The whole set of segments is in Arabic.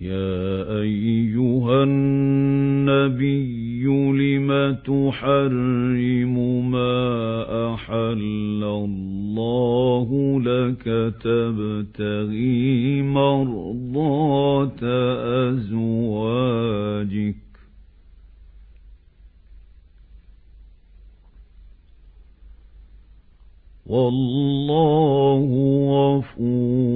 يا أيها النبي لم تحرم ما أحل الله لك تبتغي مرضات أزواجك. والله غفور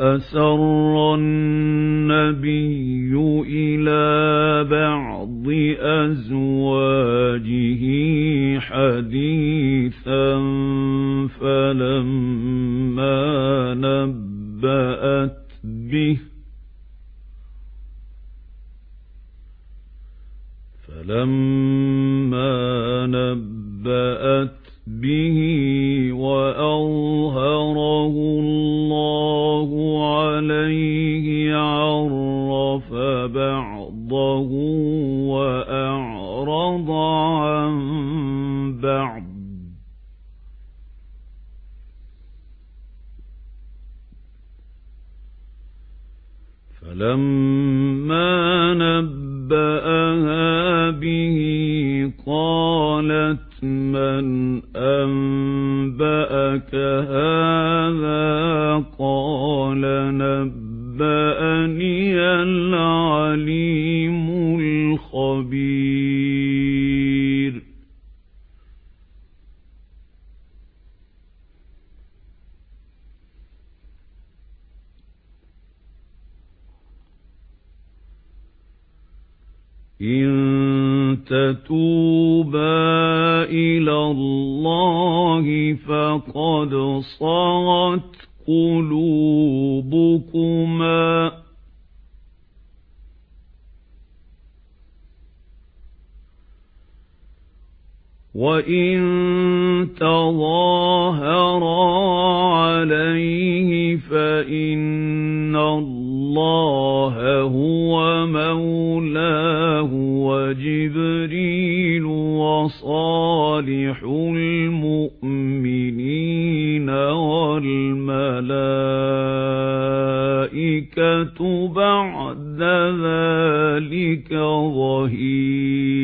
أسر النبي إلى بعض أزواجه حديثا فلما نبأت به فلما بعض. فلما نبأها به قالت من أنبأك هذا؟ قال نبأني العليم إن تتوبا إلى الله فقد صغت قلوبكما وَإِن تَظَاهَرَا عَلَيْهِ فَإِنَّ اللَّهَ هُوَ مَوْلَاهُ وَجِبْرِيلُ وَصَالِحُ الْمُؤْمِنِينَ وَالْمَلَائِكَةُ بَعْدَ ذَلِكَ ظَهِيرٌ.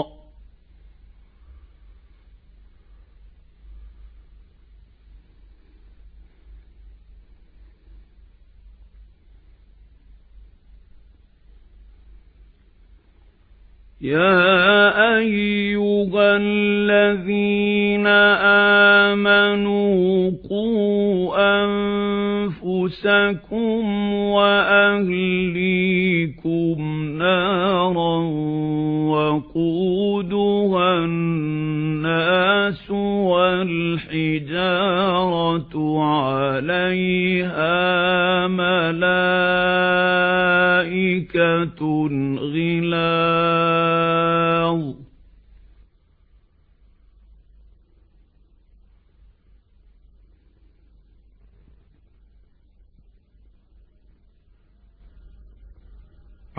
يَا أَيُّهَا الَّذِينَ آمَنُوا قُوا أَنفُسَكُمْ وَأَهْلِيكُمْ نَارًا وَقُودُهَا النَّاسُ وَالْحِجَارَةُ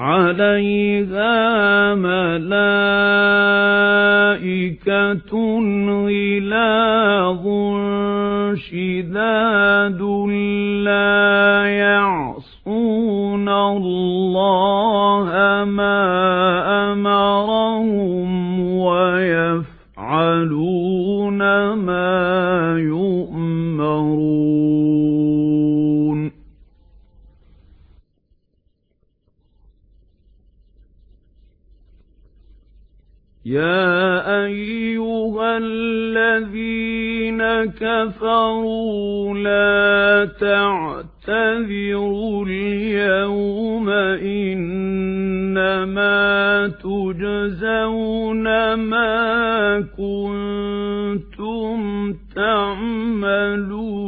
عَلَيْهَا مَلَائِكَةٌ غِلَاظٌ شِدَادٌ لَّا يَعْصُونَ اللَّهَ مَا أَمَرَهُمْ يَا أَيُّهَا الَّذِينَ كَفَرُوا لَا تَعْتَذِرُوا الْيَوْمَ إِنَّمَا تُجْزَوْنَ مَا كُنتُمْ تَعْمَلُونَ